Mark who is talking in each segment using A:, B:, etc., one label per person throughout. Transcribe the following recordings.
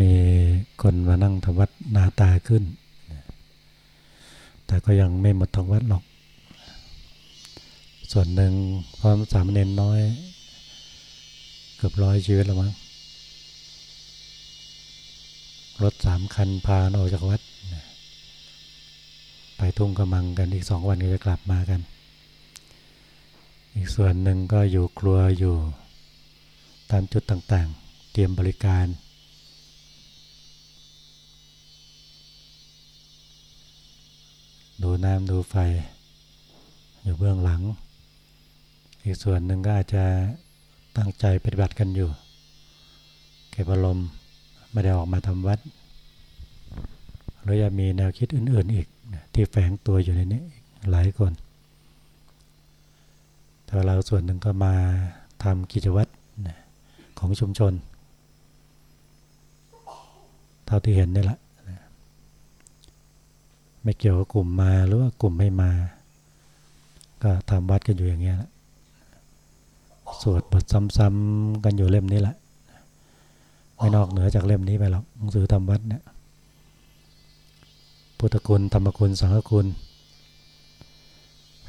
A: มีคนมานั่งทำวัดนาตาขึ้น แต่ก็ยังไม่หมดทั้งวัดหรอก ส่วนหนึ่งพร้อมสามเณรน้อย เกือบร้อยชีวิตแล้วมั้ง รถสามคันพาออกจากวัด ไปทุ่งกระมังกันอีกสองวันก็จะกลับมากัน อีกส่วนหนึ่งก็อยู่ครัวอยู่ตามจุดต่างๆ เตรียมบริการ ดูน้ำดูไฟ อยู่เบื้องหลัง อีกส่วนหนึ่งก็อาจจะตั้งใจปฏิบัติกันอยู่ เก็บอารมณ์ไม่ได้ออกมาทำวัดหรือจะมีแนวคิดอื่น ๆ อีกที่แฝงตัวอยู่ในนี้หลายคน แต่เราส่วนหนึ่งก็มาทำกิจวัตรของชุมชน เท่าที่เห็นนี่แหละ ไม่เกี่ยวกับกลุ่มมาหรือว่ากลุ่มไม่มา ก็ทำวัดกันอยู่อย่างเงี้ยสวดบทซ้ำๆกันอยู่เล่มนี้แหละไม่นอกเหนือจากเล่มนี้ไปหรอกหนังสือทำวัดเนี่ยพุทธคุณธรรมคุณสังฆคุณ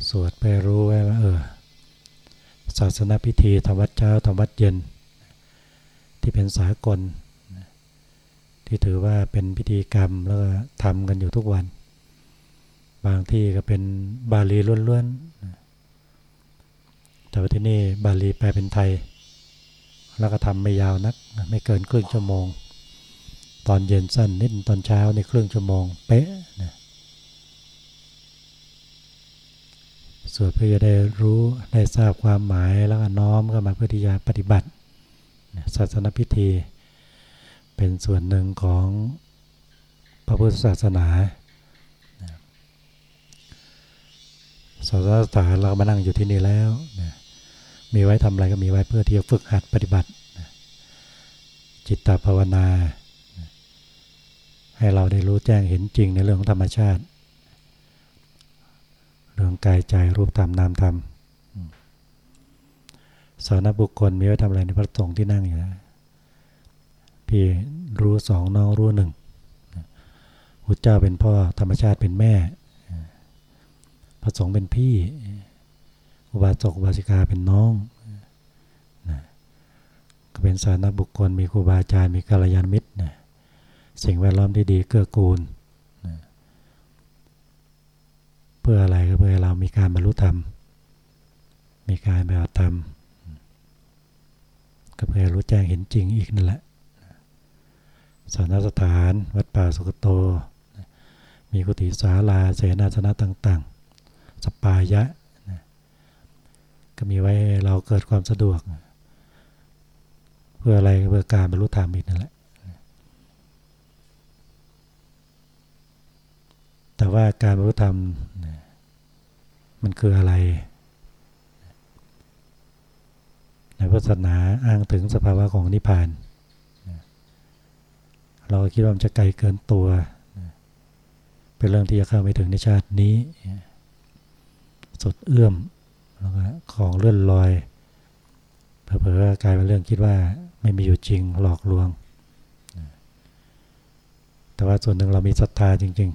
A: สวดไปรู้ไว้ว่าเออศาสนาพิธีทำวัดเช้าทำวัดเย็น ที่เป็นสากล ที่ถือว่าเป็นพิธีกรรมแล้วก็ทำกันอยู่ทุกวัน บางที่ก็เป็นบาลีล้วนๆ แต่ว่าที่นี่บาลีแปลเป็นไทย แล้วก็ทำไม่ยาวนัก ไม่เกินครึ่งชั่วโมง ตอนเย็นสั้นนิดตอนเช้าในครึ่งชั่วโมง เป๊ะนะสวดเพื่อจะได้รู้ได้ทราบความหมายแล้วก็น้อมก็มาเพื่อที่จะปฏิบัติศาสนพิธี เป็นส่วนหนึ่งของพระพุทธศาสนา ศาสนสถานเรามานั่งอยู่ที่นี่แล้วนะมีไว้ทำอะไรก็มีไว้เพื่อที่จะฝึกหัดปฏิบัตินะจิตตภาวนานะให้เราได้รู้แจ้งเห็นจริงในเรื่องของธรรมชาติ เรื่องกายใจรูปธรรมนามธรรมสานบุคคลมีไว้ทำอะไรในพระสงฆ์ที่นั่งอยู่นะพี่รู้สองน้องรู้หนึ่งพุทธเจ้าเป็นพ่อธรรมชาติเป็นแม่ ระสงฆ์เป็นพี่ อุบาสกอุบาสิกาเป็นน้องนะก็เป็นสานะบุคคลมีครูบาอาจารย์มีกัลยาณมิตรนะสิ่งแวดล้อมที่ดีเกื้อกูลนะเพื่ออะไรก็เพื่อเรามีการบรรลุธรรม มีการแบบธรรมก็เพื่อรู้แจ้งเห็นจริงอีกนั่นแหละสานสถาน วัดป่าสุกโต มีกุฏิศาลาเสนาสนะต่าง ๆ สปายะนะก็มีไว้เราเกิดความสะดวก เพื่ออะไรเพื่อการบรรลุธรรมอีกนั่นแหละแต่ว่าการบรรลุธรรมมันคืออะไร ในพุทธศาสนาอ้างถึงสภาวะของนิพพาน เราคิดว่ามันจะไกลเกินตัว เป็นเรื่องที่จะเข้าไม่ถึงในชาตินี้ สุดเอื้อมแล้วก็ของเลื่อนลอยเผลอๆกลายเป็นเรื่องคิดว่าไม่มีอยู่จริงหลอกลวง แต่ว่าส่วนหนึ่งเรามีศรัทธาจริง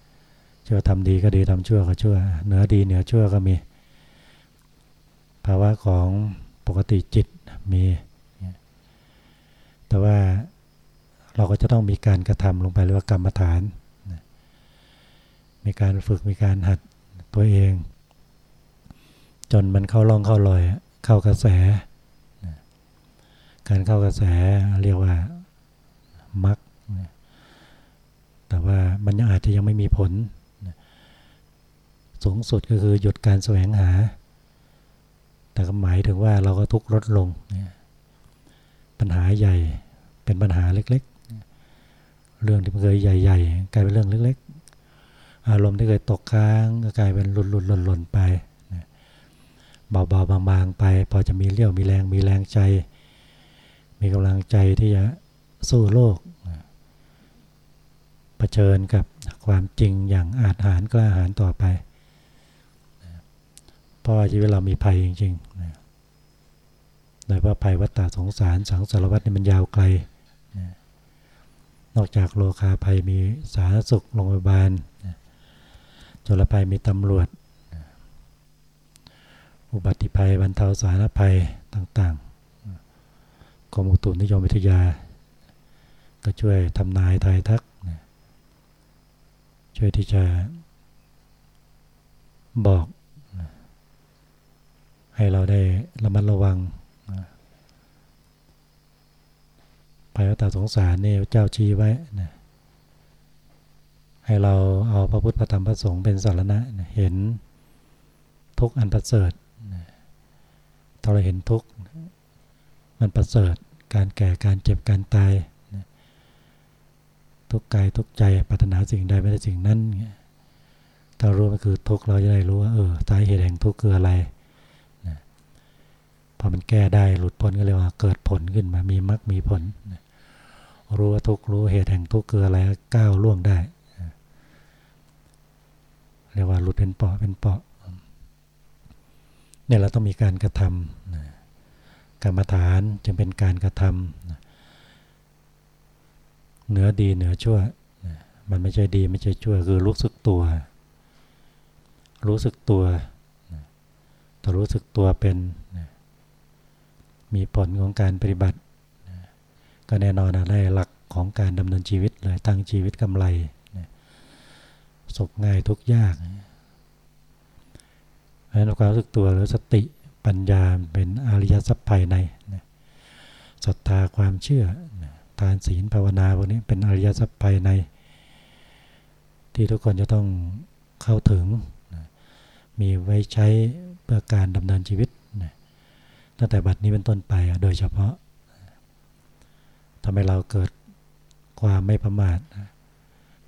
A: ๆเชื่อทำดีก็ดีทำชั่วก็ชั่ว เหนือดีเหนือชั่วก็มี ภาวะของปกติจิตมี แต่ว่าเราก็จะต้องมีการกระทำลงไปเรียกว่ากรรมฐาน มีการฝึกมีการหัดตัวเอง จนมันเข้าล่องเข้าลอย เข้ากระแส การเข้ากระแสเรียกว่ามักแต่ว่ามันยังอาจจะยังไม่มีผล สูงสุดก็คือหยุดการแสวงหา แต่ก็หมายถึงว่าเราก็ทุกลดลง ปัญหาใหญ่เป็นปัญหาเล็ก ๆ เรื่องที่เคยใหญ่ ๆ กลายเป็นเรื่องเล็ก ๆ อารมณ์ที่เคยตกค้างก็กลายเป็นหลุดๆหล่นๆไป เบาๆบางๆไป พอจะมีเลี้ยวมีแรงมีแรงใจ มีกำลังใจที่จะสู้โลกเผชิญกับความจริงอย่างอาจหารกล้าหาญต่อไปเพราะว่าชีวิตเรามีภัยจริงๆโดยว่าภัยวัฏฏะสงสารสังสารวัฏนี่มันยาวไกล นอกจากโลคาภัยมีสาธารณสุขโรงพยาบาลจลภัยมีตำรวจ อุบัติภัยบรรเทาสาธารณภัยต่างๆกรมอุตุนิยมวิทยา ก็ช่วยทำนายทายทัก ช่วยที่จะบอก ให้เราได้ระมัดระวังภัยวัฏสงสารนี่เจ้าชี้ไว้นะให้เราเอาพระพุทธพระธรรมพระสงฆ์เป็นสารณะนะเห็นทุกอันประเสริฐ ถ้าเราเห็นทุกมันประเสริฐการแก่การเจ็บการตาย ทุกกายทุกใจปรารถนาสิ่งใดไม่ได้สิ่งนั้นถ้ารู้มันคือทุกเราจะได้รู้ว่าเออสาเหตุแห่งทุกคืออะไรพอมันแก้ได้หลุดพ้นก็เลยว่าเกิดผลขึ้นมามีมรรคมีผลรู้ว่าทุกรู้เหตุแห่งทุกคืออะไรก้าวล่วงได้เรียกว่าหลุดเป็นเปาะเป็นเปาะ เนี่ยเราต้องมีการกระทำกรรมฐานจึงเป็นการกระทำเหนือดีเหนือชั่ว มันไม่ใช่ดีไม่ใช่ชั่วคือรู้สึกตัว รู้สึกตัวถ้ารู้สึกตัวเป็นมีผลของการปฏิบัติ ก็แน่นอนได้หลักของการดำเนินชีวิตเลยตั้งชีวิตกำไร สุขง่ายทุกยาก เพราะนั้นความรู้สึกตัวหรือสติปัญญาเป็นอริยสัพภายในศรัทธาความเชื่อทานศีลภาวนาพวกนี้เป็นอริยสัพภายใน ที่ทุกคนจะต้องเข้าถึง มีไว้ใช้เพื่อการดำเนินชีวิตตั้งแต่บัดนี้เป็นต้นไปโดยเฉพาะทำให้เราเกิดความไม่ประมาท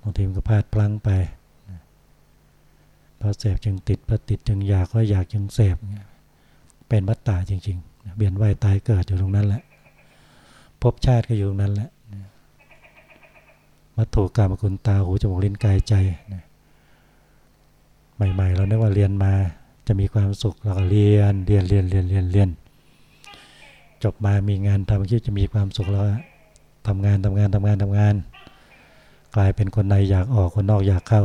A: บางทีมันก็พลาดพลั้งไป พอเสพจึงติดพอติดจึงอยากก็อยากจึงเสพเป็นวัตตาจริงๆเบียนว่ายตายเกิดอยู่ตรงนั้นแหละพบชาติก็อยู่ตรงนั้นแหละวัตถุกรรมคุณตาหูจมูกลิ้นกายใจใหม่ๆเราเนึกว่าเรียนมาจะมีความสุขเราก็เรียนเรียนเรียนเรียนเรียนเรียนจบมามีงานทำคิดจะมีความสุขแล้วทำงานทำงานทำงานทำงาน กลายเป็นคนในอยากออกคนนอกอยากเข้า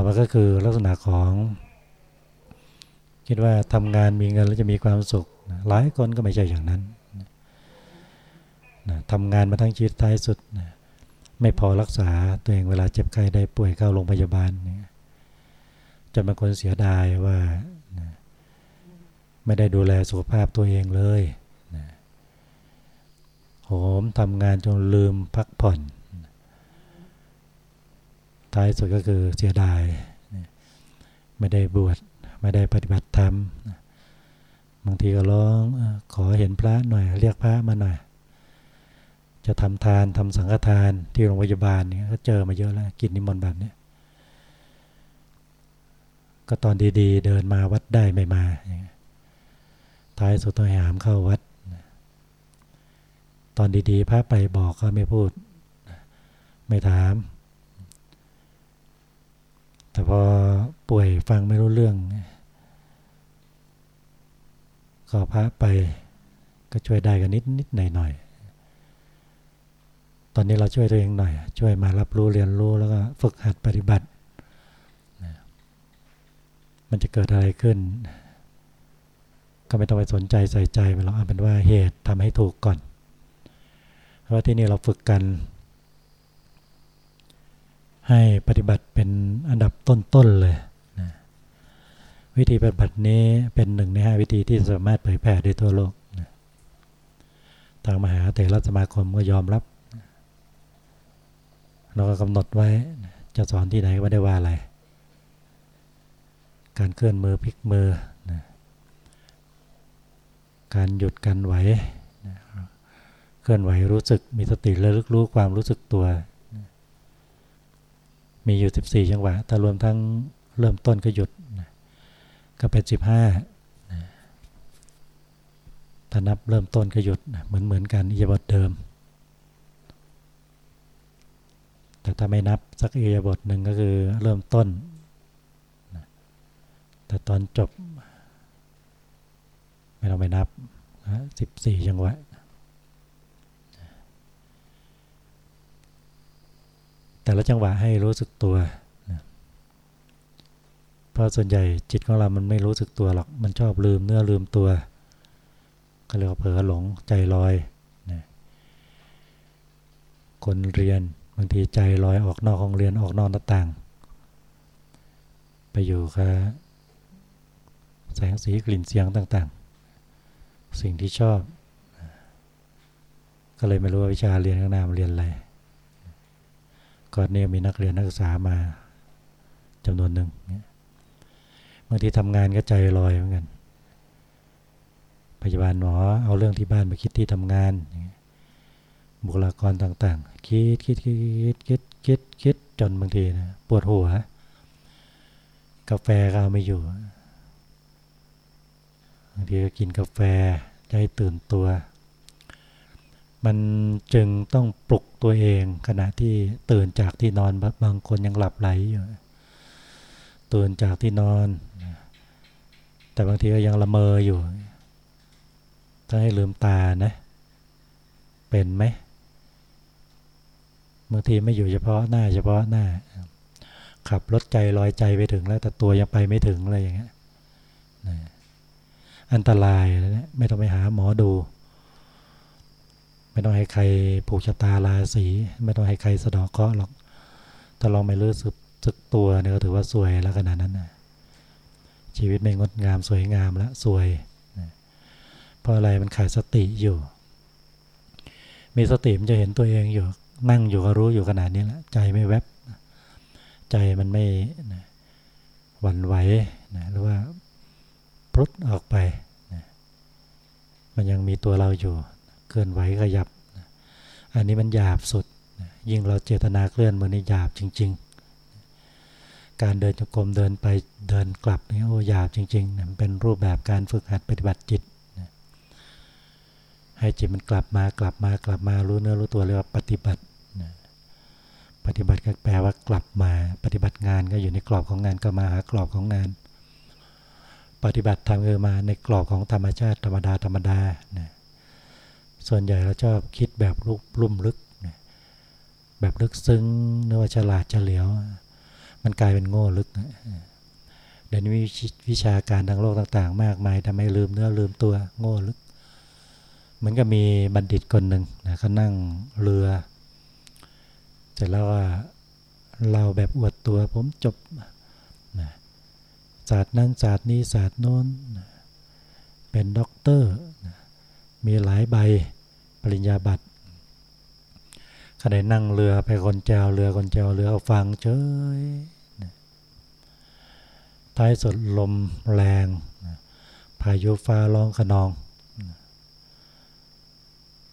A: ต่อมาก็คือลักษณะของ คิดว่าทำงานมีเงินแล้วจะมีความสุข หลายคนก็ไม่ใช่อย่างนั้นทำงานมาทั้งชีวิตท้ายสุด ไม่พอรักษาตัวเองเวลาเจ็บไข้ได้ป่วยเข้าโรงพยาบาลจนบางคนเสียดายว่าไม่ได้ดูแลสุขภาพตัวเองเลยโหมทำงานจนลืมพักผ่อน ท้ายสุดก็คือเสียดาย ไม่ได้บวชไม่ได้ปฏิบัติธรรมบางทีก็ร้องขอเห็นพระหน่อย เรียกพระมาหน่อย จะทำทานทำสังฆทานที่โรงพยาบาลเนี่ยก็เจอมาเยอะแล้วกินนิมนต์แบบนี้ก็ตอนดีๆ เดินมาวัดได้ไม่มาท้ายสุดต้องหามเข้าวัด ตอนดีๆพระไปบอกก็ไม่พูด ไม่ถาม แต่พอป่วยฟังไม่รู้เรื่องก็พระไปก็ช่วยได้กันนิดนิดหน่อยหน่อยตอนนี้เราช่วยตัวเองหน่อย ช่วยมารับรู้เรียนรู้แล้วก็ฝึกหัดปฏิบัติ มันจะเกิดอะไรขึ้น ก็ไม่ต้องไปสนใจใส่ใจไปหรอกเอาเป็นว่าเหตุทำให้ถูกก่อน เพราะที่นี่เราฝึกกัน ให้ปฏิบัติเป็นอันดับต้นๆเลยนะวิธีปฏิบัตินี้เป็นหนึ่งในห้าวิธีที่สามารถเผยแผ่ได้ทั่วโลกนะทางมหาเถรสมาคมก็ยอมรับ เราก็กำหนดไว้จะสอนที่ไหนก็ไม่ได้ว่าอะไร การเคลื่อนมือพลิกมือนะการหยุดการไหวเคลื่อนไหวรู้สึกมีสติระลึกรู้ความรู้สึกตัว มีอยู่ 14 จังหวะ ถ้ารวมทั้งเริ่มต้นก็หยุดก็เป็น 15ถ้านับเริ่มต้นก็หยุดเหมือนเหมือนกันอิยาบทเดิม แต่ถ้าไม่นับสักอิยาบทหนึ่งก็คือเริ่มต้น แต่ตอนจบ ไม่ต้องไปนับ 14 จังหวะ แต่ละจังหวะให้รู้สึกตัวเพราะส่วนใหญ่จิตของเรามันไม่รู้สึกตัวหรอก มันชอบลืมเนื้อลืมตัว ก็เรียเผลอหลงใจลอยนะคนเรียนบางทีใจลอยออกนอกห้องเรียนออกนอกหน้าต่าง ไปอยู่กับแสงสีกลิ่นเสียงต่างๆ สิ่งที่ชอบ ก็เลยไม่รู้ว่าวิชาเรียนข้างหน้ามันเรียนอะไร ก่อนนี้มีนักเรียนนักศึกษามาจำนวนหนึ่งบางทีทำงานก็ใจลอยเหมือนกันพยาบาลหมอเอาเรื่องที่บ้านมาคิดที่ทำงาน บุคลากรต่างๆ คิดคิดคิดคิดคิดคิดจนบางทีนะปวดหัว กาแฟก็เอาไม่อยู่บางทีก็กินกาแฟใจตื่นตัว มันจึงต้องปลุกตัวเองขณะที่ตื่นจากที่นอนบางคนยังหลับไหลอยู่ตื่นจากที่นอน แต่บางทีก็ยังละเมออยู่ ถ้าให้ลืมตานะ เป็นไหมบางทีไม่อยู่เฉพาะหน้า เฉพาะหน้า ขับรถใจลอยใจไปถึงแล้ว แต่ตัวยังไปไม่ถึงอะไรอย่างเงี้ยอันตรายนะไม่ต้องไปหาหมอดู ไม่ต้องให้ใครผูกชะตาราศีไม่ต้องให้ใครสะดอกเคราะห์หรอกถ้าลองไม่รู้สึกสึกตัวเนี่ยก็ถือว่าสวยแล้วขนาดนั้นนะชีวิตไม่งดงามสวยงามแล้วสวยนะเพราะอะไรมันขาดสติอยู่ มีสติมันจะเห็นตัวเองอยู่ นั่งอยู่ก็รู้อยู่ขนาดนี้แล้วใจไม่แวบ ใจมันไม่นะหวั่นไหวนะหรือว่าพลุดออกไปนะมันยังมีตัวเราอยู่ เคลื่อนไหวขยับ อันนี้มันหยาบสุด ยิ่งเราเจตนาเคลื่อนมันนี่หยาบจริง ๆ การเดินจงกรมเดินไปเดินกลับนี่โอ้หยาบจริงๆนเป็นรูปแบบการฝึกหัดปฏิบัติจิต ให้จิตมันกลับมากลับมากลับมารู้เนื้อรู้ตัวเรียกว่าปฏิบัติปฏิบัติก็แปลว่ากลับมาปฏิบัติงานก็อยู่ในกรอบของงานก็มาหากรอบของงาน ปฏิบัติทำเออมาในกรอบของธรรมชาติธรรมดาธรรมดานะ ส่วนใหญ่เราชอบคิดแบบลุ่มลึก แบบลึกซึ้งเนื้อว่าฉลาดเฉลียว มันกลายเป็นโง่ลึก เดี๋ยวนี้วิชาการทางโลกต่างๆ มากมายทำให้ลืมเนื้อลืมตัวโง่ลึก เหมือนกับมีบัณฑิตคนหนึ่งนะเขานั่งเรือเสร็จแล้วว่าเราแบบอวดตัวผมจบนะศาสตร์นั้นศาสตร์นี้ศาสตร์โน้น เป็นด็อกเตอร์นะมีหลายใบ ปริญญาบัตรขณะนั่งเรือไปคนแจวเรือคนแจวเรือฟังเฉยท้ายสุดลมแรง พายุฟ้าร้องคะนอง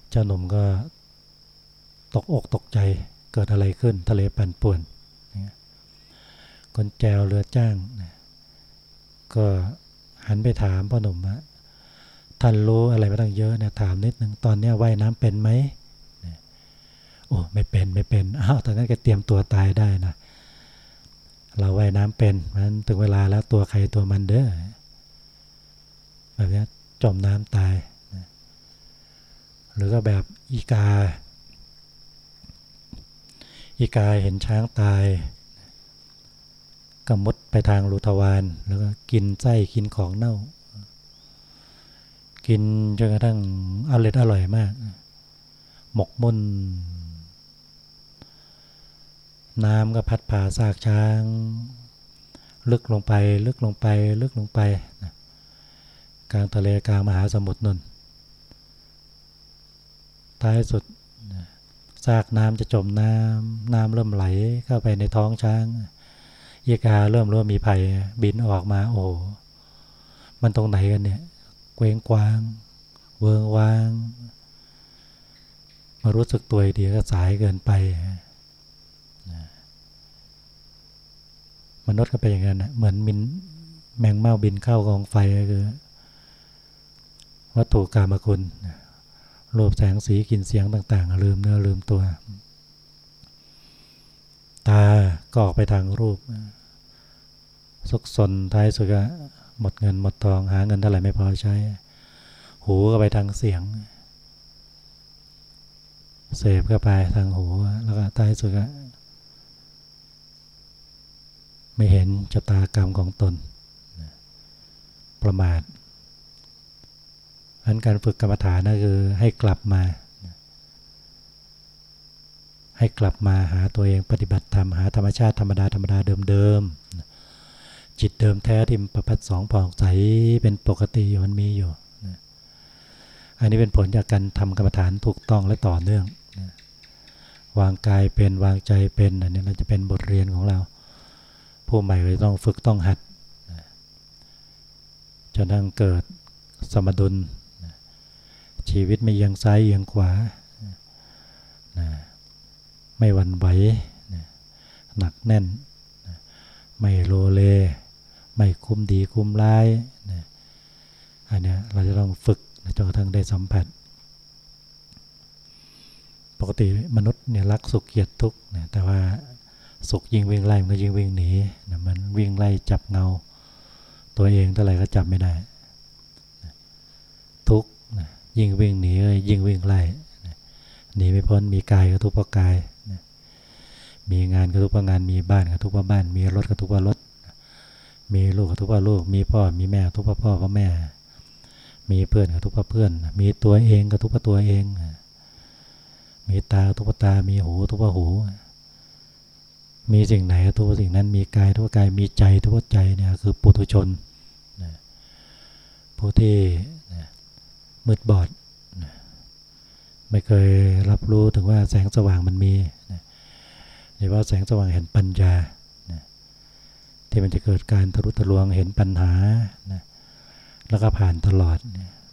A: เจ้าหนุ่มก็ตกอกตกใจเกิดอะไรขึ้นทะเลปั่นป่วนคนแจวเรือจ้าง ก็หันไปถามพ่อหนุ่มว่า ท่านรู้อะไรมาตั้งเยอะเนี่ยถามนิดหนึ่งตอนนี้ว่ายน้ำเป็นไหมโอ้ไม่เป็นไม่เป็นอ้าวตอนนั้นก็เตรียมตัวตายได้นะเราว่ายน้ำเป็นมันถึงเวลาแล้วตัวใครตัวมันเด้อแบบนี้จมน้ำตายหรือก็แบบอีกา อีกาเห็นช้างตายก็มุดไปทางรูทวารแล้วก็กินไส้กินของเน่า กินจนกระทั่งอร่อยอร่อยมาก หมกมุ่น น้ำก็พัดผ่าซากช้าง ลึกลงไป ลึกลงไป ลึกลงไปนะกลางทะเลกลางมหาสมุทรนนท้ายสุดซากน้ำจะจมน้ำน้ำเริ่มไหลเข้าไปในท้องช้างเยกาเริ่มรู้มีภัยบินออกมาโอ้มันตรงไหนกันเนี่ย เกวงกวาง เวิงวาง มารู้สึกตัวดีก็สายเกินไปมนุษย์ก็เป็นอย่างนั้นนะเหมือนมินแมงเม่าบินเข้ากองไฟคือวัตถุกรรมคุณรูปแสงสีกลิ่นเสียงต่างๆลืมเนื้อลืมตัว ตาก็ออกไปทางรูป สุกสนท้ายสุดก็ หมดเงินหมดทองหาเงินเท่าไหร่ไม่พอใช้ หูก็ไปทางเสียง เสพก็ไปทางหูแล้วก็ท้าสุดก็ไม่เห็นชะตากรรมของตน ประมาทอันการฝึกกรรมฐานนั่นคือให้กลับมา ให้กลับมาหาตัวเองปฏิบัติธรรมหาธรรมชาติธรรมดาธรรมดาเดิมๆ จิตเดิมแท้ที่ประพัดสองผ่องใสเป็นปกติอยู่มันมีอยู่ อันนี้เป็นผลจากการทำกรรมฐานถูกต้องและต่อเนื่อง วางกายเป็นวางใจเป็นอันนี้เราจะเป็นบทเรียนของเรา ผู้ใหม่ก็ต้องฝึกต้องหัดจนทั้งเกิดสมดุล ชีวิตไม่เอียงซ้ายเอียงขวา ไม่หวั่นไหวหนักแน่น ไม่โลเล ไม่คุ้มดีคุ้มร้ายอันนี้เราจะต้องฝึกจนกระทั่งได้สัมผัส ปกติมนุษย์เนี่ยรักสุขเกียรติทุกข์แต่ว่าสุขยิ่งวิ่งไล่มันก็ยิ่งวิ่งหนีมันวิ่งไล่จับเงา ตัวเองเท่าไหร่ก็จับไม่ได้ ทุกข์ยิ่งวิ่งหนียิ่งวิ่งไล่หนีไม่พ้นมีกายก็ทุกข์เพราะกาย มีงานก็ทุกข์เพราะงานมีบ้านก็ทุกข์เพราะบ้าน มีรถก็ทุกข์เพราะรถ มีลูกก็ทุกข์เพราลูก มีพ่อมีแม่ทุกข์เพราพ่อเพราะแม่ มีเพื่อนก็ทุกข์เพราเพื่อน มีตัวเองก็ทุกข์เพราตัวเอง มีตาทุกข์เพราตา มีหูทุกข์เพราหู มีสิ่งไหนทุกสิ่งนั้น มีกายทุกกาย มีใจทุกใจเนี่ยคือปุถุชนผู้ที่มืดบอด ไม่เคยรับรู้ถึงว่าแสงสว่างมันมีหรือว่าแสงสว่างเห็นปัญญา ที่มันจะเกิดการทะลุทะลวงเห็นปัญหาแล้วก็ผ่านตลอด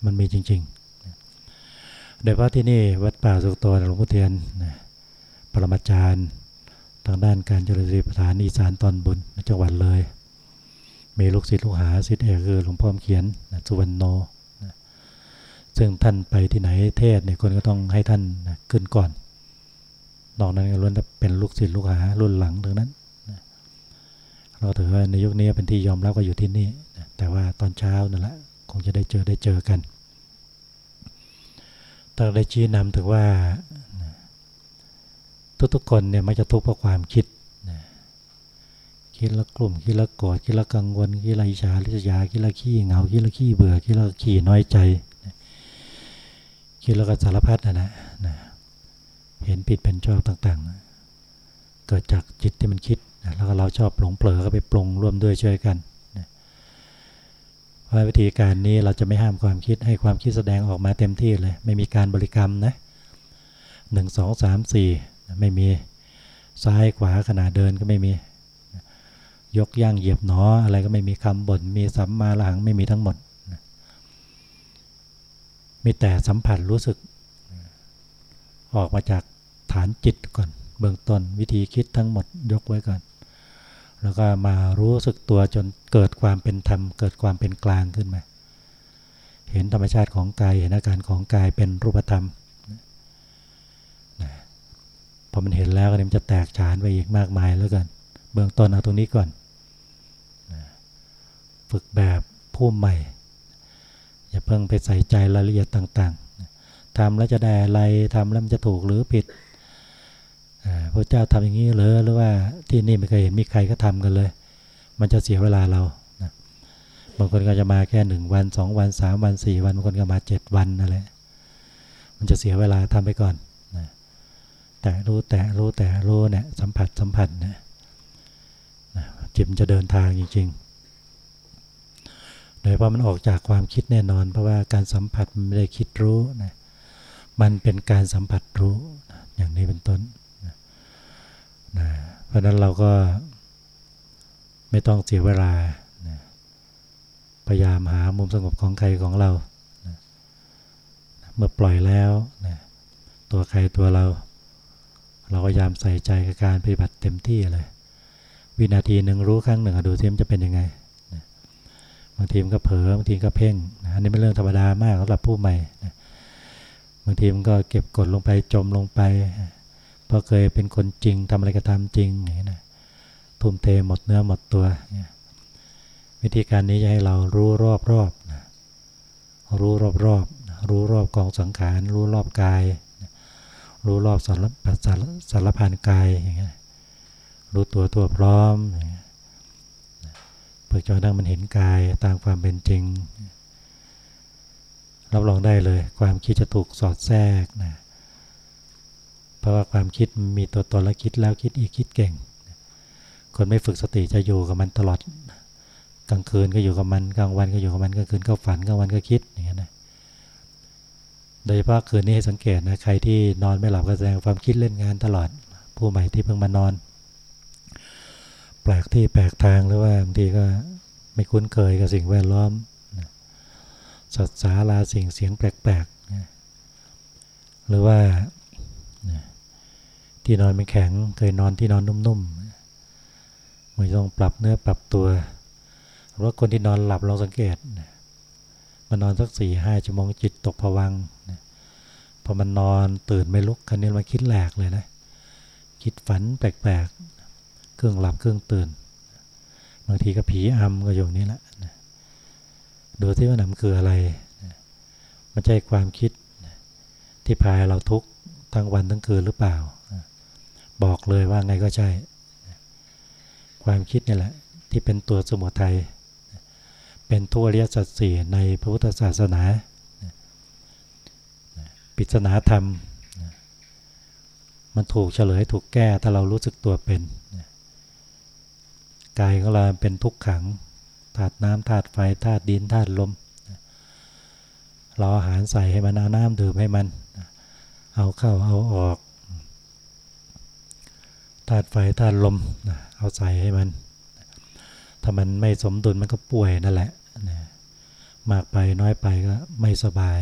A: มันมีจริงๆโดยเฉพาะที่นี่วัดป่าสุกโตหลวงพ่อเทียนปรมาจารย์ทางด้านการเจริญสติปัฏฐานอีสานตอนบนจังหวัดเลย มีลูกศิษย์ลูกหาศิษย์เอกคือหลวงพ่อเขียนสุวรรณโนซึ่งท่านไปที่ไหนเทศเนี่ยคนก็ต้องให้ท่านขึ้นก่อนนอกนั้นก็ล้วนเป็นลูกศิษย์ลูกหารุ่นหลังทั้งนั้น เราถือว่าในยุคนี้เป็นที่ยอมรับก็อยู่ที่นี่แต่ว่าตอนเช้านั่นแหละคงจะได้เจอได้เจอกันต้องได้ชี้นำถึงว่าทุกๆคนเนี่ยมันจะทุกข์เพราะความคิดคิดละกลุ่มคิดละโกรธคิดละกังวลคิดละอิจฉาลิษยาคิดละขี้เหงาคิดละขี้เบื่อคิดละขี้น้อยใจคิดแล้วก็สารพัดนะนะนะเห็นผิดเป็นชอบต่างๆ เกิดจากจิตที่มันคิด นะแล้วก็เราชอบหลงเผลอก็ไปปรงร่วมด้วยช่วยกันนะเพราะวิธีการนี้เราจะไม่ห้ามความคิดให้ความคิดแสดงออกมาเต็มที่เลย ไม่มีการบริกรรมนะหนึ่งสองสามสี่ไม่มีซ้ายขวาขณะเดินก็ไม่มี ยกย่างเหยียบหนออะไรก็ไม่มีคำบ่นมีสัมมาหลังไม่มีทั้งหมดมีแต่สัมผัสรู้สึก ออกมาจากฐานจิตก่อน เบื้องต้นวิธีคิดทั้งหมดยกไว้ก่อน แล้วก็มารู้สึกตัวจนเกิดความเป็นธรรม เกิดความเป็นกลางขึ้นมา เห็นธรรมชาติของกาย เห็นอาการของกายเป็นรูปธรรมพอมันเห็นแล้วก็มันจะแตกฉานไปอีกมากมายแล้วกันเบื้องต้นเอาตรงนี้ก่อน ฝึกแบบผู้ใหม่ อย่าเพิ่งไปใส่ใจรายละเอียดต่าง ๆทำแล้วจะได้อะไรทำแล้วมันจะถูกหรือผิด พระเจ้าทำอย่างนี้หรือหรือว่าที่นี่ไม่เคยเห็นมีใครก็ทำกันเลย มันจะเสียเวลาเราบางคนก็จะมาแค่หนึ่งวันสองวันสามวันสี่วันบางคนก็มาเจ็ดวันอะไรมันจะเสียเวลาทำไปก่อนแต่รู้แต่รู้แต่รู้เนี่ยสัมผัสสัมผัสเนี่ยจิตมันจะเดินทางจริงๆโดยเพราะมันออกจากความคิดแน่นอน เพราะว่าการสัมผัสมันไม่ได้คิดรู้นะมันเป็นการสัมผัสรู้นะอย่างนี้เป็นต้น นะเพราะนั้นเราก็ไม่ต้องเสียเวลานะพยายามหามุมสงบของใครของเรานะเมื่อปล่อยแล้วนะตัวใครตัวเรา เราก็พยายามใส่ใจกับการปฏิบัติเต็มที่เลย วินาทีหนึ่งรู้ครั้งหนึ่งดูซิมจะเป็นยังไงบางทีมก็เผลอบางทีก็เพ่งอันนี้เป็นเรื่องธรรมดามากสำหรับผู้ใหม่บางทีมันก็เก็บกดลงไปจมลงไป พราะเคยเป็นคนจริงทำอะไรก็ทำจริงอย่างนี้นะทุ่มเทหมดเนื้อหมดตัว วิธีการนี้จะให้เรารู้รอบรอบนะรู้รอบรอบรู้รอบกองสังขาร รู้รอบกาย รู้รอบสารปัสสารพันกายอย่างเงี้ยรู้ตัวตัวพร้อมฝึกจนนั่งมันเห็นกายตามความเป็นจริง รับรองได้เลย ความคิดจะถูกสอดแทรกนะ เพราะว่าความคิดมีตัวตนและคิดแล้วคิดอีกคิดเก่ง คนไม่ฝึกสติจะอยู่กับมันตลอดกลางคืนก็อยู่กับมันกลางวันก็อยู่กับมันกลางคืนก็ฝันกลางวันก็คิดอย่างนี้นะโดยเฉพาะคืนนี้ให้สังเกตนะใครที่นอนไม่หลับก็แสดงความคิดเล่นงานตลอด ผู้ใหม่ที่เพิ่งมานอน แปลกที่แปลกทางหรือว่าบางทีก็ไม่คุ้นเคยกับสิ่งแวดล้อมสัตว์สาราสิ่งเสียงแปลกๆหรือว่า ที่นอนเป็นแข็ง เคยนอนที่นอนนุ่มๆมันต้องปรับเนื้อปรับตัวหรือว่าคนที่นอนหลับลองสังเกตมานอนสักสี่ห้าชั่วโมงจิตตกผวังพอมันนอนตื่นไม่ลุกคันนี้มันคิดแหลกเลยนะ คิดฝันแปลกๆ เครื่องหลับเครื่องตื่น บางทีก็ผีอำก็อย่างนี้แหละดูที่ว่าหนำคืออะไรมันใช่ความคิดที่พายเราทุกทั้งวันทั้งคืนหรือเปล่า บอกเลยว่าไงก็ใช่ ความคิดนี่แหละ ที่เป็นตัวสมุทัยเป็นทุเรียสัตสีในพระพุทธศาสนาปิศนาธรรม มันถูกเฉลยถูกแก้ถ้าเรารู้สึกตัวเป็นกายของเราเป็นทุกขังธาตุน้ำธาตุไฟธาตุดินธาตุลมเราอาหารใส่ให้มันเอาน้ำดื่มให้มัน เอาเข้าเอาออก ธาตุไฟธาตุลมเอาใส่ให้มัน ถ้ามันไม่สมดุลมันก็ป่วยนั่นแหละมากไปน้อยไปก็ไม่สบาย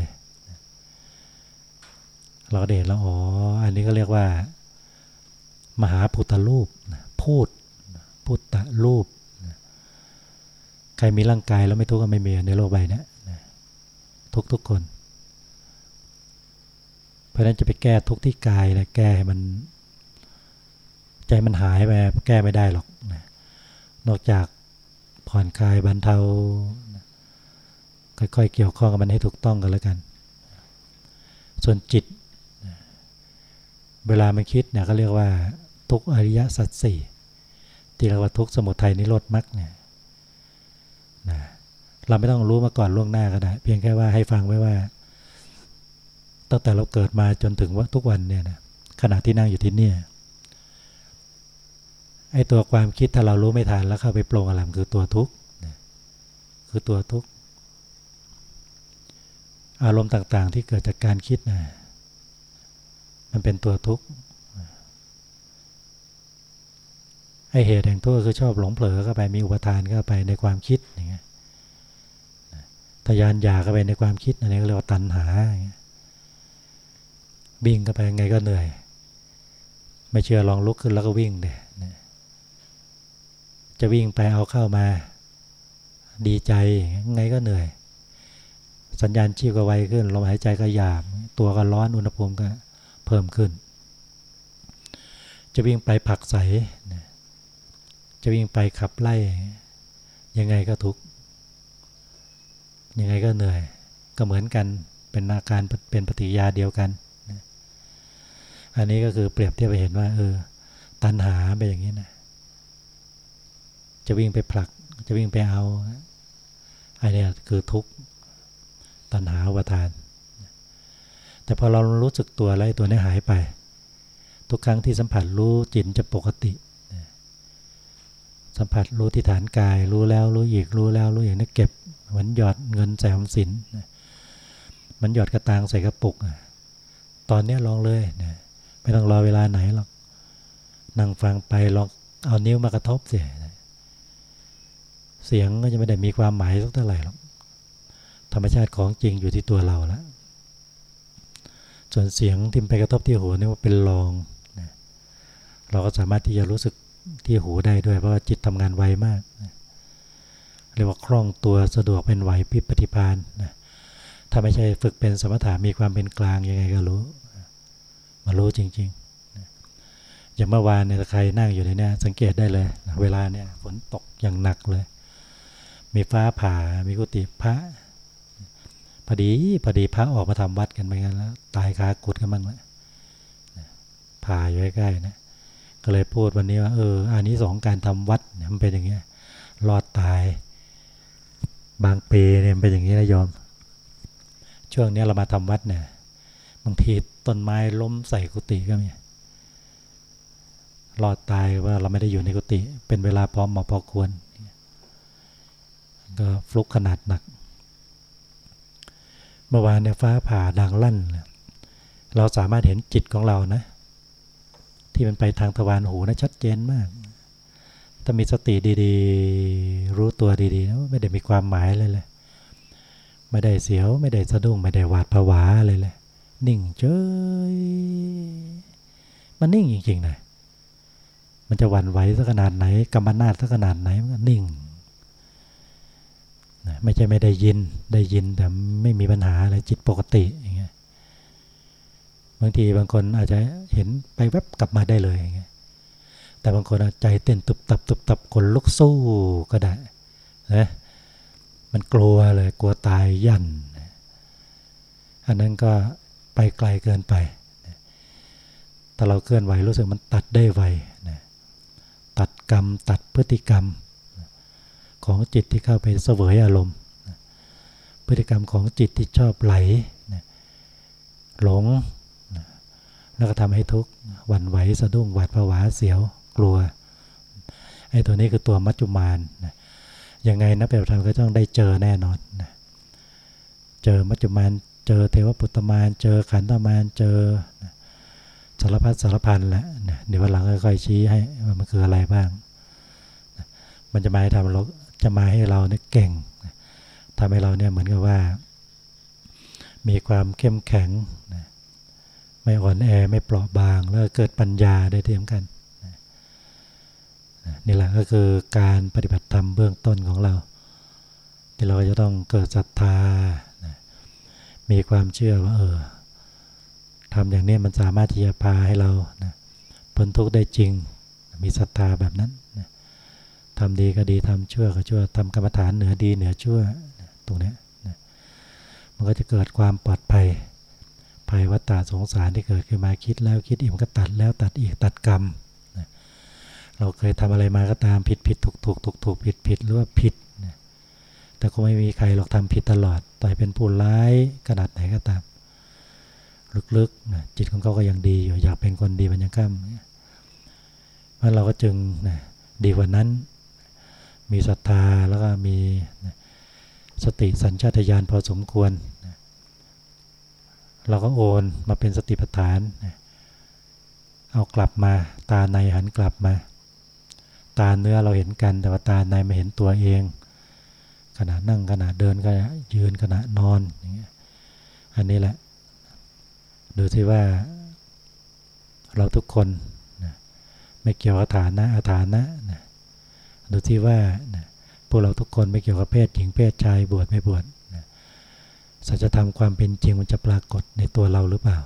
A: เราเดชแล้วอ๋อ อันนี้ก็เรียกว่า มหาพุทธรูปพูดพุทธรูป ใครมีร่างกายแล้วไม่ทุกข์ก็ไม่มีในโลกใบนี้ทุกทุกคน เพราะนั้นจะไปแก้ทุกที่กายนะแก้ให้มัน ใจมันหายไปแก้ไม่ได้หรอกนอกจากผ่อนคลายบรรเทาค่อยๆเกี่ยวข้องกับมันให้ถูกต้องกันแล้วกัน ส่วนจิต เวลามันคิดเนี่ยก็เรียกว่า ทุกอริยสัจสี่ที่เรียกว่าทุกสมุทัยนิโรธมรรคเนี่ยนะเราไม่ต้องรู้มาก่อนล่วงหน้าก็ได้เพียงแค่ว่าให้ฟังไว้ว่า ตั้งแต่เราเกิดมาจนถึงว่าทุกวันเนี่ยนะขณะที่นั่งอยู่ที่นี่ ไอ้ตัวความคิดถ้าเรารู้ไม่ทันแล้วเข้าไปปรงอารมณ์คือตัวทุกข์คือตัวทุกข์อารมณ์ต่างๆ ที่เกิดจากการคิดนะมันเป็นตัวทุกข์ไอเหตุแห่งทุกข์คือชอบหลงเผลอเข้าไปมีอุปทานเข้าไปในความคิดอย่างเงี้ยทยานอยากเข้าไปในความคิดอันนี้เรียกว่าตัณหาวิ่งเข้าไปไงก็เหนื่อย ไม่เชื่อลองลุกขึ้นแล้วก็วิ่งเดย จะวิ่งไปเอาเข้ามา ดีใจไงก็เหนื่อย สัญญาณชีพก็ไวขึ้นลมหายใจก็หยาบ ตัวก็ร้อนอุณหภูมิก็เพิ่มขึ้น จะวิ่งไปผักใส จะวิ่งไปขับไล่ ยังไงก็ทุกยังไงก็เหนื่อย ก็เหมือนกันเป็นอาการเป็นปฏิยาเดียวกัน อันนี้ก็คือเปรียบเทียบไปเห็นว่าเออตันหาไปอย่างนี้นะ จะวิ่งไปผลัก จะวิ่งไปเอาอันนี้คือทุกข์ตัณหาอุปทาน แต่พอเรารู้สึกตัวแล้วตัวนี้หายไป ทุกครั้งที่สัมผัสรู้จิตจะปกติ สัมผัสรู้ที่ฐานกาย รู้แล้วรู้อีกรู้แล้วรู้อีกนี่เก็บเหมือนหยอดเงินใส่ออมสินมันหยอดกระตางใส่กระปุก ตอนนี้ลองเลยไม่ต้องรอเวลาไหนหรอกนั่งฟังไปลองเอานิ้วมากระทบเสีย เสียงก็จะไม่ได้มีความหมายสักเท่าไหร่หรอกธรรมชาติของจริงอยู่ที่ตัวเราแล้วส่วนเสียงที่ไปกระทบที่หูนี่ว่าเป็นลองนะเราก็สามารถที่จะรู้สึกที่หูได้ด้วยเพราะว่าจิตทำงานไวมากนะเรียกว่าคล่องตัวสะดวกเป็นไหวพิปฏิพานนะถ้าไม่ใช่ฝึกเป็นสมถะมีความเป็นกลางยังไงก็รู้มารู้จริงๆอย่างเมื่อวานเนี่ยใครนั่งอยู่ในนี้สังเกตได้เลย เวลาเนี่ยฝนตกอย่างหนักเลย มีฟ้าผ่า มีกุฏิพระ พอดีพอดีพระออกมาทำวัดกันไปงั้นแล้ว ตายคากุดกันบ้างแล้วผ่าอยู่ใกล้ๆนะก็เลยพูดวันนี้ว่าเอออันนี้สองการทำวัดมันเป็นอย่างเงี้ยรอดตาย บางปีเนี่ยเป็นอย่างนี้นะโยมช่วงนี้เรามาทำวัดเนี่ยบางทีต้นไม้ล้มใส่กุฏิก็มีรอดตายว่าเราไม่ได้อยู่ในกุฏิเป็นเวลาพร้อมเหมาะพอควร ก็ฟลุกขนาดหนัก เมื่อวานเนี่ยฟ้าผ่าดังลั่น เราสามารถเห็นจิตของเรานะ ที่มันไปทางทวารหูนะชัดเจนมาก ถ้ามีสติดีๆ รู้ตัวดีๆนะไม่ได้มีความหมายเลยเลยไม่ได้เสียวไม่ได้สะดุ้งไม่ได้หวาดผวาเลยเลยนิ่งเฉยมันนิ่งจริงๆนะมันจะหวั่นไหวสักขนาดไหนกำมนาดสักขนาดไหนมันก็นิ่ง ไม่ใช่ไม่ได้ยินได้ยินแต่ไม่มีปัญหาอะไรจิตปกติอย่างเงี้ยบางทีบางคนอาจจะเห็นไปแวบกลับมาได้เลยอย่างเงี้ยแต่บางคนใจเต้นตุบตับตุบตับคนลุกสู้ก็ได้นะมันกลัวเลยกลัวตายยันอันนั้นก็ไปไกลเกินไปแต่เราเคลื่อนไหวรู้สึกมันตัดได้ไวตัดกรรม ตัดพฤติกรรม ของจิตที่เข้าไปเสวยอารมณ์ พฤติกรรมของจิตที่ชอบไหลหลง แล้วก็ทำให้ทุกข์หวั่นไหวสะดุ้งหวาดผวาเสียวกลัวไอ้ตัวนี้คือตัวมัจจุมานนะยังไงนะเปรตธรรมก็ต้องได้เจอแน่นอนนะเจอมัจจุมานเจอเทวปุตตมาน เจอขันธมานเจอสารพัดสารพันแหละเดี๋ยววันหลังค่อยๆชี้ให้ว่ามันคืออะไรบ้าง มันจะมาให้ทำเรา จะมาให้เราเนี่ยเก่งทำให้เราเนี่ยเหมือนกับว่า มีความเข้มแข็งไม่อ่อนแอไม่เปราะบาง แล้วเกิดปัญญาได้เทียมกันนี่แหละก็คือการปฏิบัติธรรมเบื้องต้นของเรา ที่เราจะต้องเกิดศรัทธา มีความเชื่อว่าเออทำอย่างนี้มันสามารถที่จะพาให้เรานะพ้นทุกข์ได้จริง มีศรัทธาแบบนั้นนะ ทำดีก็ดีทำชั่วก็ชั่วทำกรรมฐานเหนือดีเหนือชั่วตรงนี้มันก็จะเกิดความปลอดภัยภัยวัฏฏะสงสารที่เกิดขึ้นมาคิดแล้วคิดอีกมันก็ตัดแล้วตัดอีกตัดกรรมเราเคยทำอะไรมาก็ตามผิดผิดถูกถูกถูกถูกผิดผิดหรือว่าผิดแต่ก็ไม่มีใครหรอกทำผิดตลอดต่อยเป็นผู้ร้ายขนาดไหนก็ตาม ลึกๆนะจิตของเขาก็ยังดีอยู่อยากเป็นคนดีบรรยากาศเพราะเราก็จึงนะดีกว่านั้น มีศรัทธาแล้วก็มีสติสัญชาตญาณพอสมควร เราก็โอนมาเป็นสติปัฏฐาน เอากลับมาตาในหันกลับมา ตาเนื้อเราเห็นกันแต่ว่าตาในไม่เห็นตัวเอง ขณะนั่งขณะเดินขณะยืนขณะนอนอย่างเงี้ยอันนี้แหละดูสิว่าเราทุกคน ไม่เกี่ยวกับฐานะอาฐานะนะ ดูสิว่าพวกเราทุกคนไม่เกี่ยวกับเพศหญิงเพศชายบวชไม่บวชสัจธรรมความเป็นจริงมันจะปรากฏในตัวเราหรือเปล่า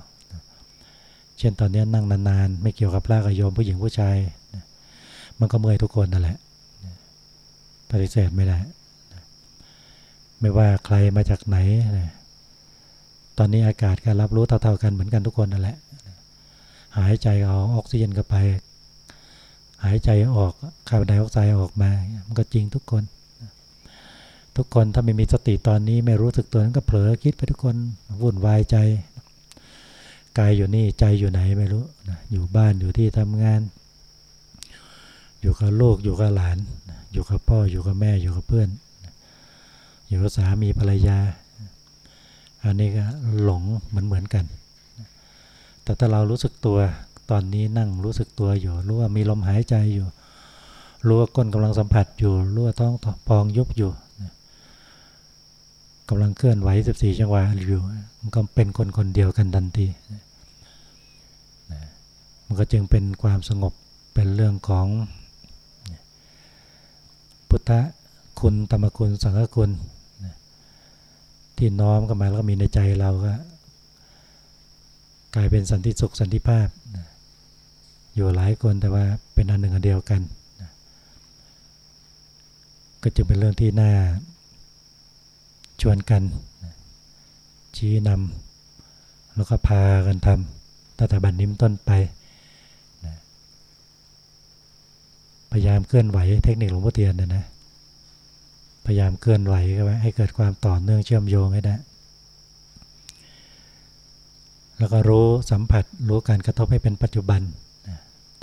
A: เช่นตอนนี้นั่งนานๆ ไม่เกี่ยวกับพระกับโยมผู้หญิงผู้ชาย มันก็เมื่อยทุกคนนั่นแหละปฏิเสธไม่ได้ไม่ว่าใครมาจากไหน ตอนนี้อากาศการรับรู้เท่าๆกันเหมือนกันทุกคนนั่นแหละ หายใจเอาออกซิเจนเข้าไป หายใจออกคาร์บอนไดออกไซด์ออกมา มันก็จริงทุกคน ทุกคนถ้าไม่มีสติตอนนี้ไม่รู้สึกตัวนั้นก็เผลอคิดไปทุกคนวุ่นวายใจกายอยู่นี่ใจอยู่ไหนไม่รู้อยู่บ้านอยู่ที่ทำงาน อยู่กับลูกอยู่กับหลาน อยู่กับพ่ออยู่กับแม่อยู่กับเพื่อน อยู่กับสามีภรรยา อันนี้ก็หลงเหมือนเหมือนกัน แต่ถ้าเรารู้สึกตัว ตอนนี้นั่งรู้สึกตัวอยู่ รู้ว่ามีลมหายใจอยู่ รู้ว่าก้นกำลังสัมผัสอยู่ รู้ว่าท้องพองยุบอยู่กำลังเคลื่อนไหว 14 จังหวะอยู่ มันก็เป็นคนคนเดียวกันทันทีมันก็จึงเป็นความสงบเป็นเรื่องของ พุทธคุณธรรมคุณสังฆคุณที่น้อมกันมาแล้วก็มีในใจเราก็กลายเป็นสันติสุขสันติภาพ อยู่หลายคนแต่ว่าเป็นอันหนึ่งอันเดียวกัน ก็จึงเป็นเรื่องที่น่าชวนกัน ชี้นำแล้วก็พากันทำตั้งแต่บัดนี้ต้นไป พยายามเคลื่อนไหวเทคนิคหลวงพ่อเทียนนะนะพยายามเคลื่อนไหวก็ให้เกิดความต่อเนื่องเชื่อมโยงให้ได้แล้วก็รู้สัมผัสรู้การกระทบให้เป็นปัจจุบัน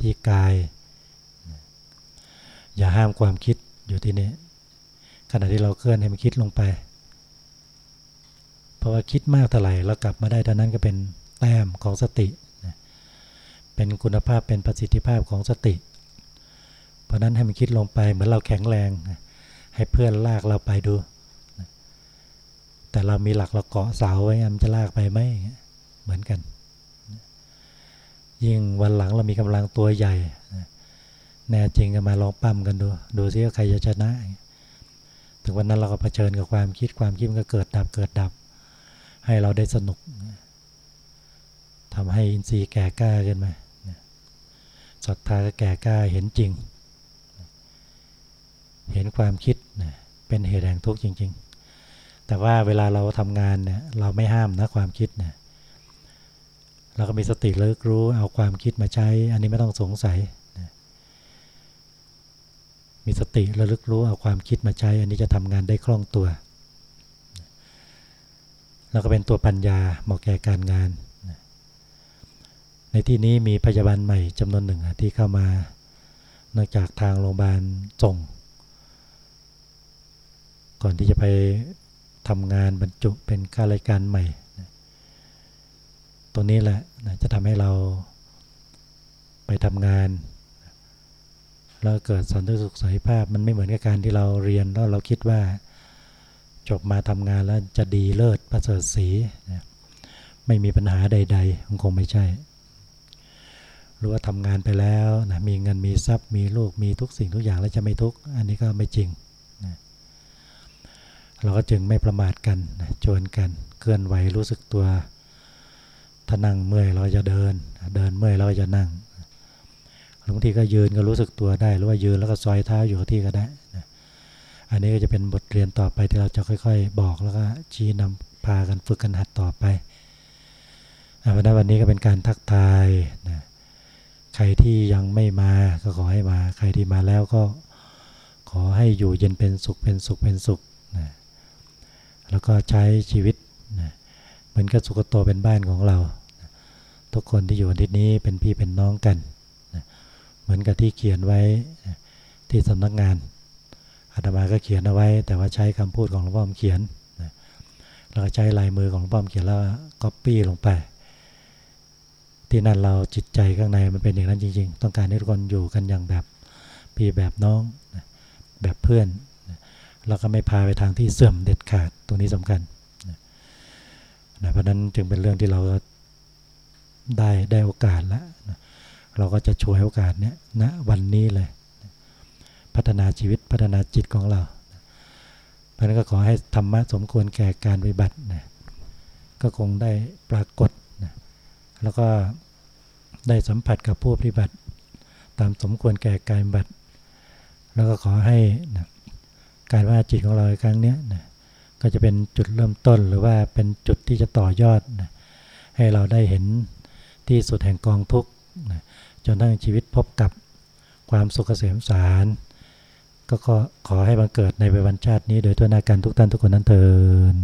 A: ที่กาย อย่าห้ามความคิดอยู่ที่นี้ ขณะที่เราเคลื่อนให้มันคิดลงไป เพราะว่าคิดมากเท่าไหร่เรากลับมาได้เท่านั้นก็เป็นแต้มของสติ เป็นคุณภาพเป็นประสิทธิภาพของสติ เพราะนั้นให้มันคิดลงไปเหมือนเราแข็งแรง ให้เพื่อนลากเราไปดู แต่เรามีหลักเราเกาะเสาไว้มันจะลากไปไหมเหมือนกัน ยิ่งวันหลังเรามีกำลังตัวใหญ่ แน่จริงก็มาลองปั้มกันดู ดูซิว่าใครจะชนะ ถึงวันนั้นเราก็เผชิญกับความคิดความคิดมันก็เกิดดับเกิดดับ ให้เราได้สนุกทำให้อินทรีย์แก่กล้าขึ้นมาศรัทธาก็แก่กล้าเห็นจริง เห็นความคิดเป็นเหตุแห่งทุกข์จริง ๆ แต่ว่าเวลาเราทำงานเนี่ยเราไม่ห้ามนะความคิดเนี่ย เราก็มีสติเลิกรู้เอาความคิดมาใช้ อันนี้ไม่ต้องสงสัยมีสติระลึกรู้เอาความคิดมาใช้ อันนี้จะทำงานได้คล่องตัว แล้วก็เป็นตัวปัญญาเหมาะแก่การงาน ในที่นี้มีพยาบาลใหม่จำนวนหนึ่งที่เข้ามา นอกจากทางโรงพยาบาลส่ง ก่อนที่จะไปทำงานบรรจุเป็นข้ารายการใหม่ ตรงนี้แหละนะจะทำให้เราไปทำงาน แล้วเกิดสันติสุขสันติภาพ มันไม่เหมือนกับการที่เราเรียนแล้วเราคิดว่าจบมาทำงานแล้วจะดีเลิศประเสริฐสีนะไม่มีปัญหาใด ๆ มันคงไม่ใช่ หรือว่าทำงานไปแล้วนะมีเงินมีทรัพย์มีลูกมีทุกสิ่งทุกอย่างแล้วจะไม่ทุกอันนี้ก็ไม่จริงนะเราก็จึงไม่ประมาทกันนะชวนกันเคลื่อนไหวรู้สึกตัว ถ้านั่งเมื่อยเราจะเดิน เดินเมื่อยเราจะนั่งบางทีก็ยืนก็รู้สึกตัวได้ หรือว่ายืนแล้วก็ซอยเท้าอยู่ที่ก็ได้นะอันนี้ก็จะเป็นบทเรียนต่อไปที่เราจะค่อย ๆ บอกแล้วก็ชี้นำพากันฝึกกันหัดต่อไปวันนี้วันนี้ก็เป็นการทักทายนะใครที่ยังไม่มาก็ขอให้มา ใครที่มาแล้วก็ขอให้อยู่เย็นเป็นสุขเป็นสุขเป็นสุขนะแล้วก็ใช้ชีวิตนะ เหมือนกับสุกโตเป็นบ้านของเรา ทุกคนที่อยู่ที่นี้เป็นพี่เป็นน้องกัน เหมือนกับที่เขียนไว้ที่สำนักงานอาตมาก็เขียนเอาไว้ แต่ว่าใช้คำพูดของหลวงพ่อเขียนเราใช้ลายมือของหลวงพ่อเขียนแล้วก๊อปปี้ลงไป ที่นั่นเราจิตใจข้างในมันเป็นอย่างนั้นจริง ๆ ต้องการให้ทุกคนอยู่กันอย่างแบบพี่แบบน้องแบบเพื่อนเราก็ไม่พาไปทางที่เสื่อมเด็ดขาดตรงนี้สำคัญ นะเพราะนั้นจึงเป็นเรื่องที่เราได้ได้โอกาสแล้วนะเราก็จะช่วยโอกาสเนี้ยณนะวันนี้เลย พัฒนาชีวิตพัฒนาจิตของเราเพราะนั้นก็ขอให้ธรรมะสมควรแก่การปฏิบัตินะก็คงได้ปรากฏนะแล้วก็ได้สัมผัสกับผู้ปฏิบัติ ตามสมควรแก่การปฏิบัติ แล้วก็ขอให้นะการว่าจิตของเราในครั้งนี้นะ ก็จะเป็นจุดเริ่มต้นหรือว่าเป็นจุดที่จะต่อยอดนะให้เราได้เห็นที่สุดแห่งกองทุกขนะจนทั้งชีวิตพบกับความสุขเกษมสารก็ขอให้บังเกิดในวันชาตินี้โดยตัวนาการทุกท่านทุกคนนั้นเถิด